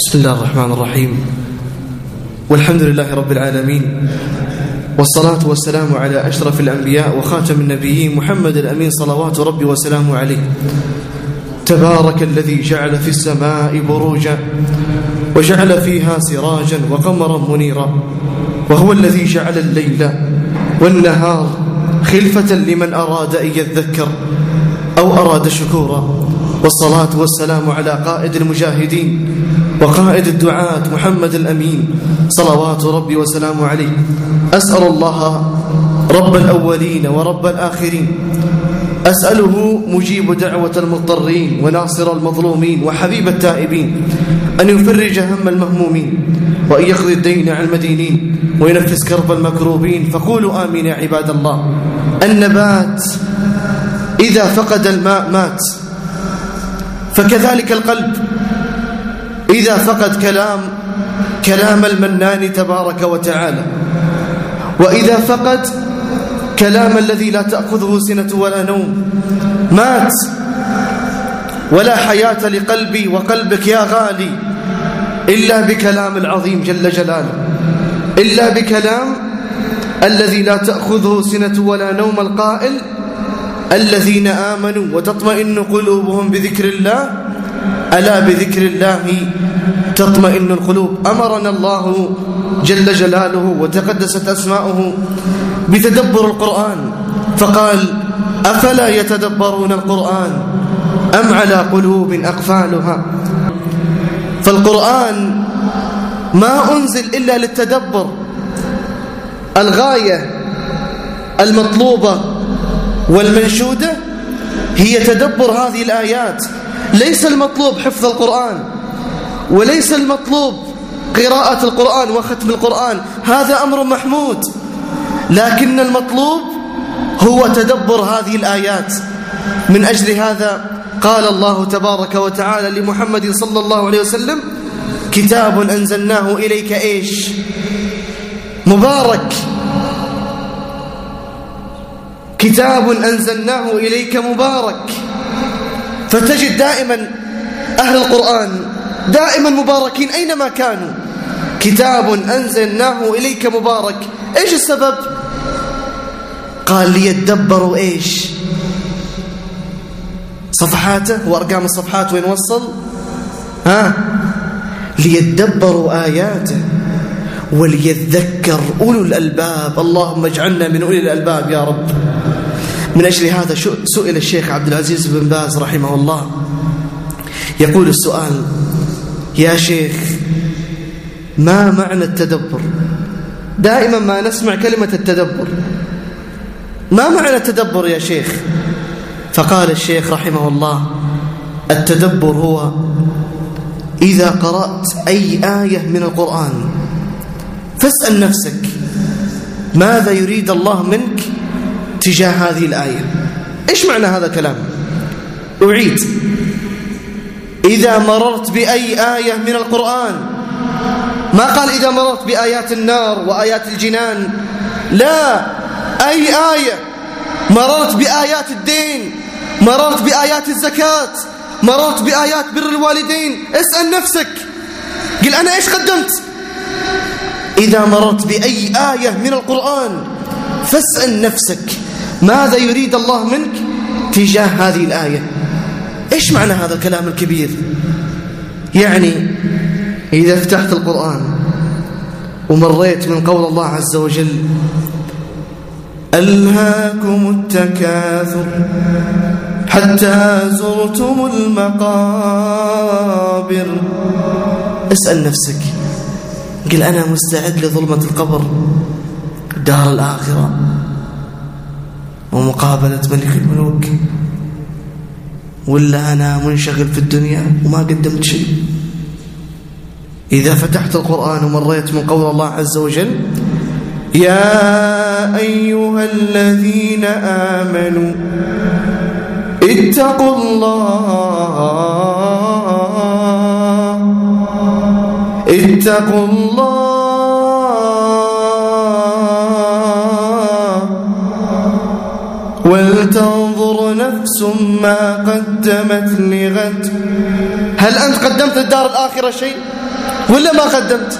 بسم الله الرحمن الرحيم. والحمد لله رب العالمين. والصلاة والسلام على أشرف الأنبياء وخاتم النبيين محمد الأمين صلوات ربي وسلامه عليه. تبارك الذي جعل في السماء بروجا وجعل فيها سراجا وقمرا منيرا. وهو الذي جعل الليل والنهار خلفة لمن أراد أن يذكر أو أراد شكورا. والصلاة والسلام على قائد المجاهدين وقائد الدعاة محمد الأمين. صلوات ربي وسلامه عليه. أسأل الله رب الأولين ورب الآخرين. أسأله مجيب دعوة المضطرين وناصر المظلومين وحبيب التائبين. أن يفرج هم المهمومين وأن يقضي الدين عن المدينين وينفس كرب المكروبين. فقولوا آمين يا عباد الله. النبات إذا فقد الماء مات. فكذلك القلب. إذا فقد كلام كلام المنان تبارك وتعالى. وإذا فقد كلام الذي لا تأخذه سنة ولا نوم. مات. ولا حياة لقلبي وقلبك يا غالي. إلا بكلام العظيم جل جلاله. إلا بكلام الذي لا تأخذه سنة ولا نوم القائل الذين آمنوا وتطمئن قلوبهم بذكر الله. ألا بذكر الله تطمئن القلوب. أمرنا الله جل جلاله وتقدست أسماؤه بتدبر القرآن. فقال أفلا يتدبرون القرآن أم على قلوب أقفالها؟ فالقرآن ما أنزل إلا للتدبر. الغاية المطلوبة والمنشودة هي تدبر هذه الآيات. ليس المطلوب حفظ القرآن وليس المطلوب قراءة القرآن وختم القرآن. هذا أمر محمود. لكن المطلوب هو تدبر هذه الآيات. من أجل هذا قال الله تبارك وتعالى لمحمد صلى الله عليه وسلم كتاب أنزلناه إليك إيش؟ مبارك. كتاب أنزلناه إليك مبارك. فتجد دائما أهل القرآن دائما مباركين أينما كانوا. كتاب أنزلناه إليك مبارك. إيش السبب؟ قال ليتدبروا إيش؟ صفحاته وأرقام الصفحات وين وصل؟ ها؟ ليتدبروا آياته. وليذكر أولو الألباب. اللهم اجعلنا من أولي الألباب يا رب. من أجل هذا سئل الشيخ عبد العزيز بن باز رحمه الله. يقول السؤال يا شيخ ما معنى التدبر؟ دائما ما نسمع كلمة التدبر. ما معنى التدبر يا شيخ؟ فقال الشيخ رحمه الله التدبر هو إذا قرأت أي آية من القرآن فاسأل نفسك ماذا يريد الله منك تجاه هذه الآية؟ إيش معنى هذا الكلام؟ أعيد. إذا مررت بأي آية من القرآن ما قال إذا مررت بآيات النار وآيات الجنان لا. أي آية؟ مررت بآيات الدين مررت بآيات الزكاة مررت بآيات بر الوالدين. اسأل نفسك. قل أنا إيش قدمت؟ إذا مررت بأي آية من القرآن فاسأل نفسك ماذا يريد الله منك تجاه هذه الآية؟ إيش معنى هذا الكلام الكبير؟ يعني إذا فتحت القرآن ومريت من قول الله عز وجل ألهاكم التكاثر حتى زرتم المقابر. اسأل نفسك. قل أنا مستعد لظلمة القبر دار الآخرة ومقابلة ملك الملوك ولا أنا منشغل في الدنيا وما قدمت شيء. إذا فتحت القرآن ومريت من قول الله عز وجل يا أيها الذين آمنوا اتقوا الله اتقوا الله ولتنظر نفس ما قدمت لغد. هل أنت قدمت الدار الآخرة شيء ولا ما قدمت؟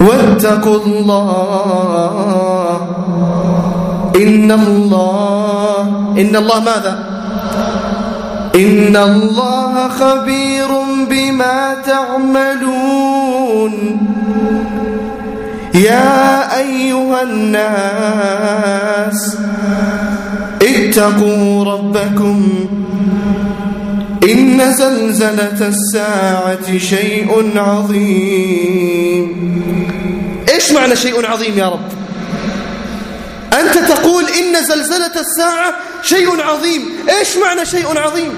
واتقوا الله. إن الله إن الله ماذا؟ إن الله خبير بما تعملون يا أيها الناس اتقوا ربكم إن زلزلة الساعة شيء عظيم. إيش معنى شيء عظيم يا رب؟ أنت تقول إن زلزلة الساعة شيء عظيم. إيش معنى شيء عظيم؟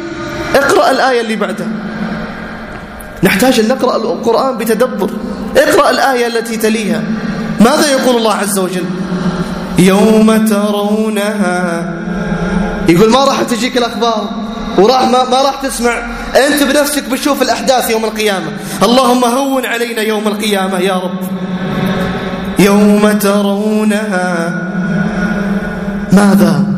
اقرأ الآية اللي بعدها. نحتاج أن نقرأ القرآن بتدبر. اقرأ الآية التي تليها. ماذا يقول الله عز وجل؟ يوم ترونها. يقول ما راح تجيك الأخبار وراح ما, ما راح تسمع. أنت بنفسك بتشوف الأحداث يوم القيامة. اللهم هون علينا يوم القيامة يا رب. يوم ترونها. ماذا؟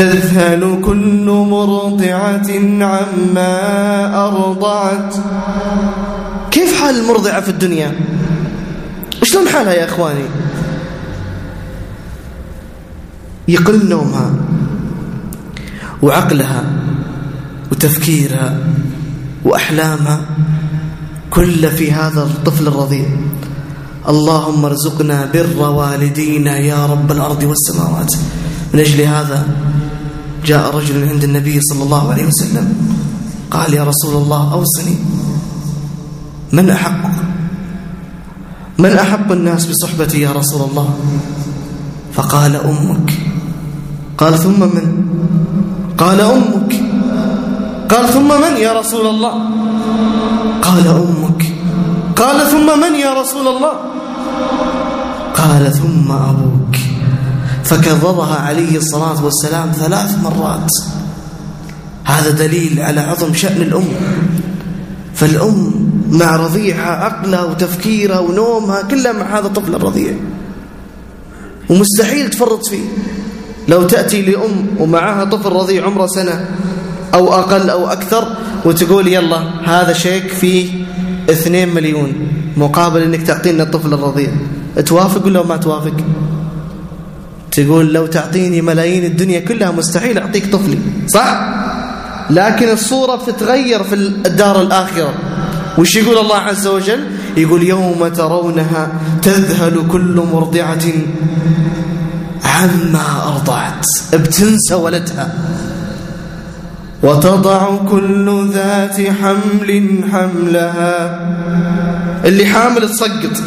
تذهل كل مرضعة عما أرضعت. كيف حال المرضعة في الدنيا؟ شلون حالها يا إخواني؟ يقل نومها وعقلها وتفكيرها وأحلامها كل في هذا الطفل الرضيع. اللهم ارزقنا بر والدينا يا رب الأرض والسماوات. من أجل هذا جاء رجل عند النبي صلى الله عليه وسلم قال يا رسول الله أوصني. من أحق؟ من أحق الناس بصحبتي يا رسول الله؟ فقال أمك. قال ثم من؟ قال أمك. قال ثم من يا رسول الله؟ قال أمك. قال ثم من يا رسول الله؟ قال ثم أبوك. فكررها عليه الصلاة والسلام ثلاث مرات. هذا دليل على عظم شأن الأم. فالأم مع رضيعها عقلها وتفكيرها ونومها كلها مع هذا الطفل الرضيع. ومستحيل تفرط فيه. لو تأتي لأم ومعها طفل رضيع عمره سنة أو أقل أو أكثر وتقول يلا هذا شيك فيه اثنين مليون مقابل أنك تعطينا الطفل الرضيع. توافق ولا ما توافق؟ تقول لو تعطيني ملايين الدنيا كلها مستحيل أعطيك طفلي. صح؟ لكن الصورة بتتغير في الدار الآخرة. وش يقول الله عز وجل؟ يقول يوم ترونها تذهل كل مرضعة عما أرضعت. بتنسى ولدها. وتضع كل ذات حمل حملها. اللي حامل تسقط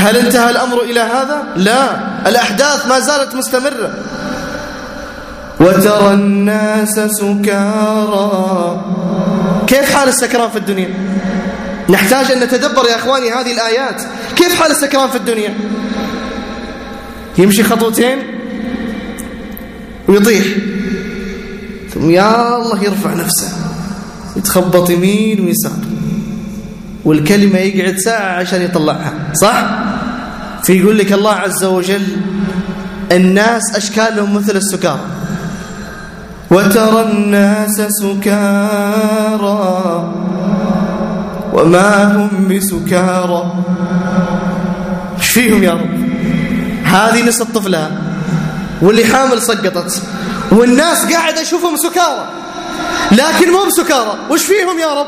هل انتهى الأمر إلى هذا؟ لا الأحداث ما زالت مستمرة وترى الناس سكارى كيف حال السكران في الدنيا؟ نحتاج أن نتدبر يا أخواني هذه الآيات كيف حال السكران في الدنيا؟ يمشي خطوتين ويطيح ثم يا الله يرفع نفسه يتخبط يمين ويسار والكلمة يقعد ساعة عشان يطلعها صح؟ فيقول لك الله عز وجل الناس أشكالهم مثل السكارى وترى الناس سكارى وما هم بسكارى. إيش فيهم يا رب؟ هذه نص طفلها واللي حامل سقطت. والناس قاعد أشوفهم سكارى لكن مو بسكارى. وش فيهم يا رب؟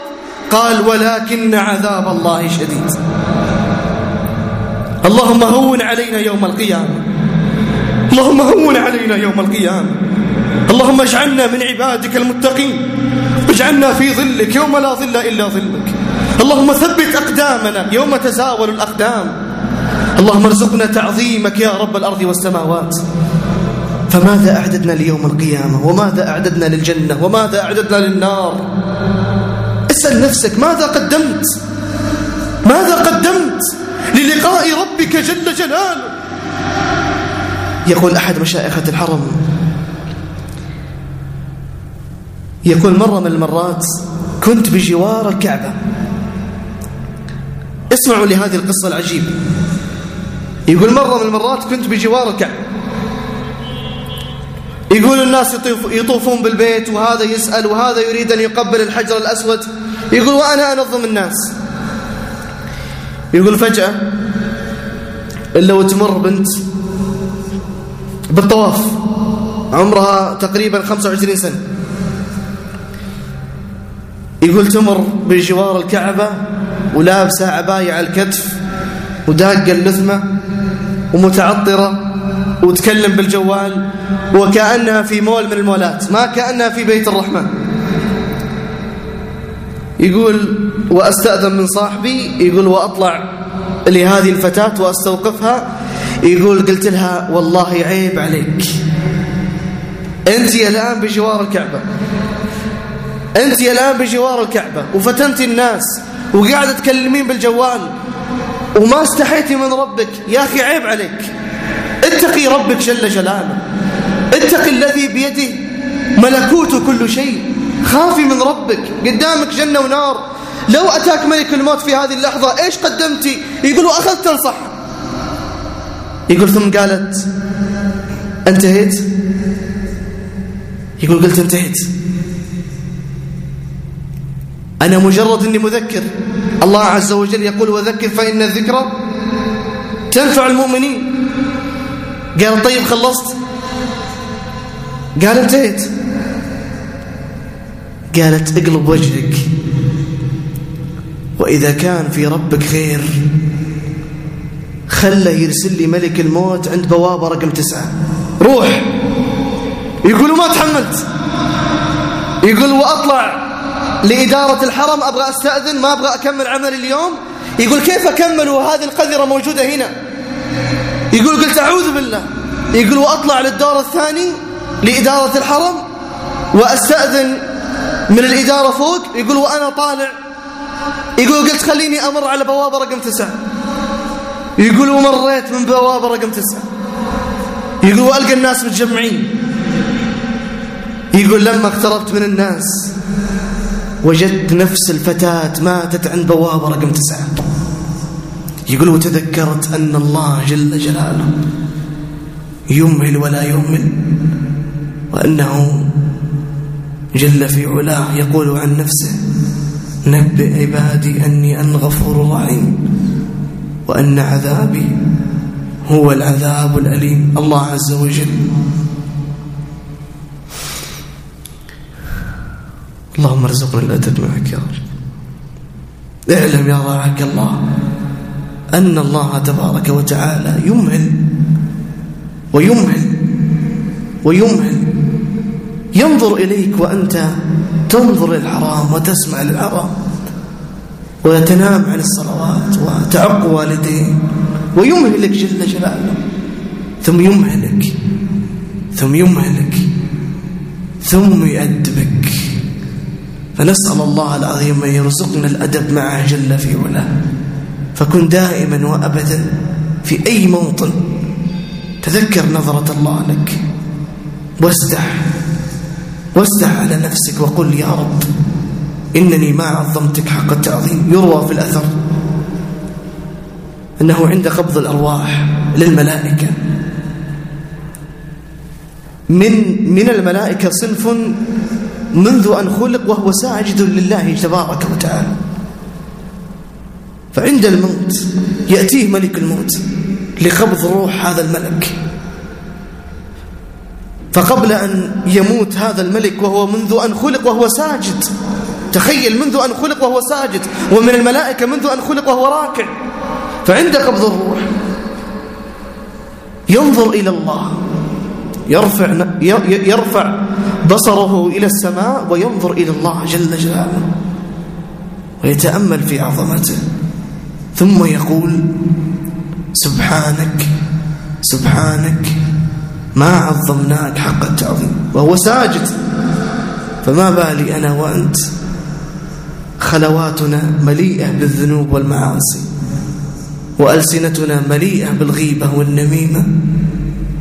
قال ولكن عذاب الله شديد. اللهم هون علينا يوم القيامة. اللهم هون علينا يوم القيامة. اللهم اجعلنا من عبادك المتقين. واجعلنا في ظلك يوم لا ظل إلا ظلك. اللهم ثبت أقدامنا يوم تزاول الأقدام. اللهم ارزقنا تعظيمك يا رب الأرض والسماوات. فماذا أعددنا ليوم القيامة؟ وماذا أعددنا للجنة؟ وماذا أعددنا للنار؟ اسأل نفسك ماذا قدمت؟ ماذا قدمت؟ للقاء ربك جل جلاله. يقول أحد مشائخة الحرم يقول مرة من المرات كنت بجوار الكعبة. اسمعوا لهذه القصة العجيبة. يقول مرة من المرات كنت بجوار الكعبة. يقول الناس يطوفون بالبيت وهذا يسأل وهذا يريد أن يقبل الحجر الأسود. يقول وأنا أنظم الناس. يقول فجأة إلا وتمر بنت بالطواف عمرها تقريبا 25 سنة. يقول تمر بجوار الكعبة ولابسة عباية على الكتف وداقة اللثمة ومتعطرة وتكلم بالجوال وكأنها في مول من المولات ما كأنها في بيت الرحمن. يقول وأستأذن من صاحبي يقول وأطلع لهذه الفتاة وأستوقفها. يقول قلت لها والله عيب عليك. أنت الآن بجوار الكعبة. أنت الآن بجوار الكعبة. وفتنت الناس وقاعدة تكلمين بالجوال. وما استحيتي من ربك. يا أخي عيب عليك. اتقي ربك جل جلاله. اتقي الذي بيده ملكوت كل شيء. خافي من ربك قدامك جنة ونار. لو أتاك ملك الموت في هذه اللحظة إيش قدمتي يقول وأخذت تنصح يقول ثم قالت أنتهيت؟ يقول قلت أنتهيت. أنا مجرد أني مذكر. الله عز وجل يقول وذكر فإن الذكرى تنفع المؤمنين. قال طيب خلصت. قال أنتهيت. قالت اقلب وجهك. وإذا كان في ربك خير خله يرسل لي ملك الموت عند بوابة رقم تسعة. روح. يقول ما تحملت. يقول وأطلع لإدارة الحرم أبغى أستأذن ما أبغى أكمل عمل اليوم. يقول كيف أكمل؟ وهذه القذرة موجودة هنا. يقول قلت أعوذ بالله. يقول وأطلع للدور الثاني لإدارة الحرم وأستأذن من الإدارة فوق يقول وأنا طالع. يقول قلت خليني أمر على بوابة رقم تسعة. يقول ومريت من بوابة رقم تسعة. يقول وألقى الناس متجمعين. يقول لما اقتربت من الناس وجدت نفس الفتاة ماتت عند بوابة رقم تسعة. يقول وتذكرت أن الله جل جلاله يمهل ولا يهمل وأنه جل في علاه يقول عن نفسه نبئ عبادي أني أن غفور رحيم وأن عذابي هو العذاب الأليم. الله عز وجل. اللهم ارزقنا الأدب معك يا رب. اعلم يا رعاك الله أن الله تبارك وتعالى يمهل ويمهل ويمهل ينظر إليك وأنت تنظر للحرام وتسمع للحرام وتنام عن الصلوات وتعق والديه ويمهلك جل جلاله. ثم يمهلك ثم يمهلك ثم يؤدبك فنسأل الله العظيم أن يرزقنا الأدب معه جل في علاه. فكن دائما وأبدا في أي موطن تذكر نظرة الله لك واستح. واستح على نفسك وقل يا رب إنني ما عظمتك حق التعظيم. يروى في الأثر أنه عند قبض الأرواح للملائكة. من من الملائكة صنف منذ أن خلق وهو ساجد لله تبارك وتعالى. فعند الموت يأتيه ملك الموت لقبض روح هذا الملك. فقبل أن يموت هذا الملك وهو منذ أن خلق وهو ساجد. تخيل منذ أن خلق وهو ساجد ومن الملائكة منذ أن خلق وهو راكع. فعند قبض الروح ينظر إلى الله يرفع يرفع بصره إلى السماء وينظر إلى الله جل جلاله ويتأمل في عظمته. ثم يقول سبحانك سبحانك ما عظمناك حق التعظيم وهو ساجد. فما بالي أنا وأنت خلواتنا مليئة بالذنوب والمعاصي وألسنتنا مليئة بالغيبة والنميمة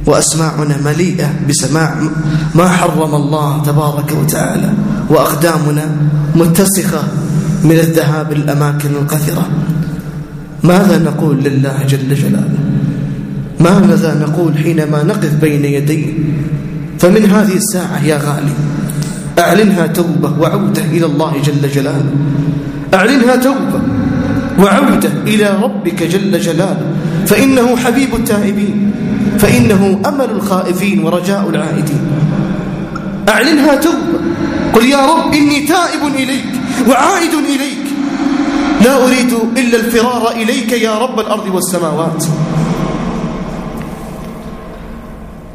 وأسماعنا مليئة بسماع ما حرم الله تبارك وتعالى وأقدامنا متسخة من الذهاب للأماكن القذرة. ماذا نقول لله جل جلاله؟ ماذا نقول حينما نقف بين يديه فمن هذه الساعة يا غالي أعلنها توبة وعودة إلى الله جل جلاله. أعلنها توبة وعودة إلى ربك جل جلاله. فإنه حبيب التائبين فإنه أمل الخائفين ورجاء العائدين. أعلنها توبة قل يا رب إني تائب إليك وعائد إليك. لا أريد إلا الفرار إليك يا رب الأرض والسماوات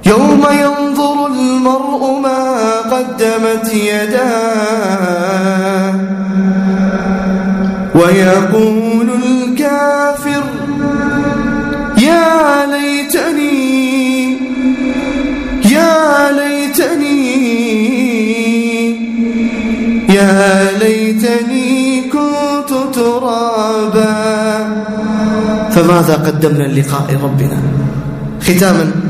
يوم ينظر المرء ما قدمت يداه. ويقول الكافر يا ليتني يا ليتني يا ليتني كنت ترابا. فماذا قدمنا للقاء ربنا؟ ختاما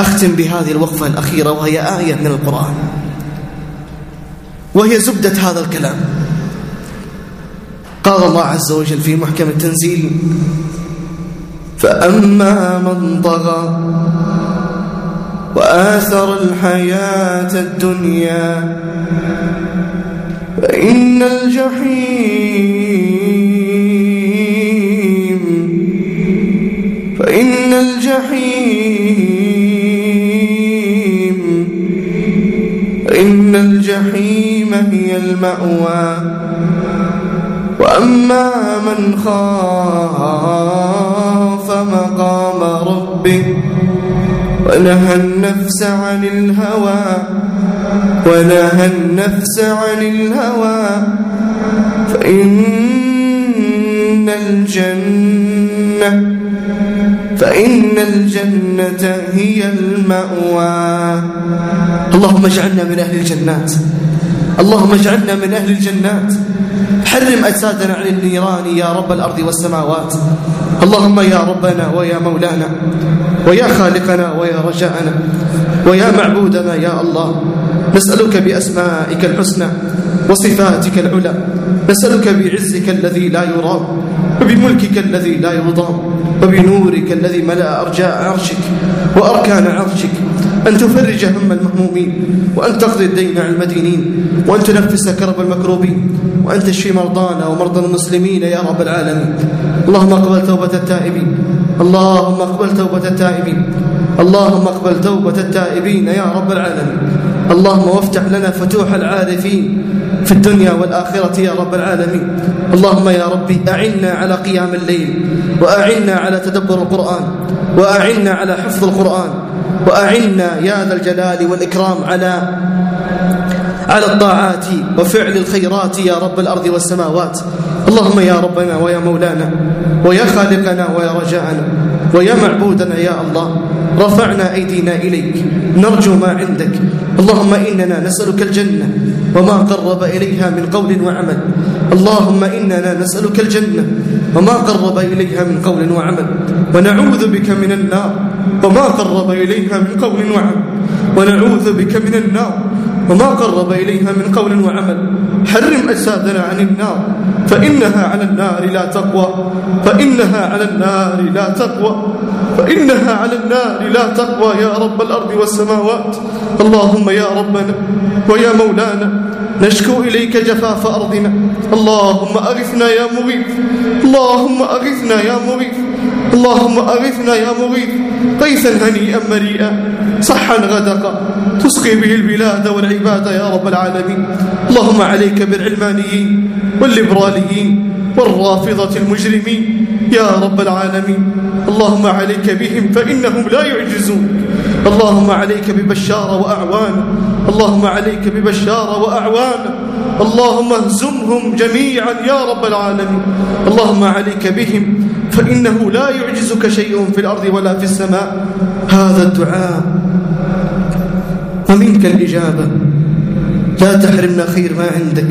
أختم بهذه الوقفة الأخيرة وهي آية من القرآن. وهي زبدة هذا الكلام. قال الله عز وجل في محكم التنزيل فأما من طغى وآثر الحياة الدنيا فإن الجحيم فإن الجحيم فإن الجحيم هي المأوى. وأما من خاف مقام ربه ونهى النفس عن الهوى ونهى النفس عن الهوى فإن الجنة فإن الجنة هي المأوى. اللهم اجعلنا من أهل الجنات. اللهم اجعلنا من أهل الجنات. حرم أجسادنا عن النيران يا رب الأرض والسماوات. اللهم يا ربنا ويا مولانا ويا خالقنا ويا رجاءنا ويا معبودنا يا الله. نسألك بأسمائك الحسنى وصفاتك العلى. نسألك بعزك الذي لا يرام وبملكك الذي لا يضام وبنورك الذي ملأ أرجاء عرشك وأركان عرشك. أن تفرج هم المهمومين وأن تقضي الدين عن المدينين وأن تنفس كرب المكروبين وأن تشفي مرضانا ومرضى المسلمين يا رب العالمين. اللهم اقبل توبة التائبين. اللهم اقبل توبة التائبين. اللهم اقبل توبة التائبين يا رب العالمين. اللهم وافتح لنا فتوح العارفين في الدنيا والآخرة يا رب العالمين. اللهم يا ربي أعنا على قيام الليل وأعنا على تدبر القرآن وأعنا على حفظ القرآن وأعنا يا ذا الجلال والإكرام على على الطاعات وفعل الخيرات يا رب الأرض والسماوات. اللهم يا ربنا ويا مولانا ويا خالقنا ويا رجاءنا ويا معبودنا يا الله رفعنا أيدينا إليك نرجو ما عندك. اللهم إننا نسألك الجنة وما قرب إليها من قول وعمل. اللهم إننا نسألك الجنة وما قرب إليها من قول وعمل. ونعوذ بك من النار وما قرب إليها من قول وعمل. ونعوذ بك من النار. وما قرب إليها من قول وعمل. حرم أجسادنا عن النار. فإنها على النار لا تقوى. فإنها على النار لا تقوى. فإنها على النار لا تقوى يا رب الأرض والسماوات. اللهم يا ربنا ويا مولانا نشكو إليك جفاف أرضنا. اللهم أغثنا يا مغيث. اللهم أغثنا يا مغيث. اللهم أغثنا يا مغيث غيثا هنيئا مريئا صحا غدقا تسقي به البلاد والعباد يا رب العالمين. اللهم عليك بالعلمانيين والليبراليين والرافضة المجرمين يا رب العالمين. اللهم عليك بهم فإنهم لا يعجزون. اللهم عليك ببشار وأعوان. اللهم عليك ببشار وأعوان. اللهم اهزمهم جميعا يا رب العالمين. اللهم عليك بهم فإنه لا يعجزك شيء في الأرض ولا في السماء. هذا الدعاء. ومنك الإجابة. لا تحرمنا خير ما عندك.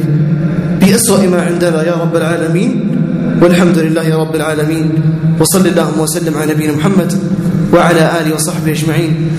بأسوأ ما عندنا يا رب العالمين. والحمد لله رب العالمين. وصل اللهم وسلم على نبينا محمد وعلى آله وصحبه أجمعين.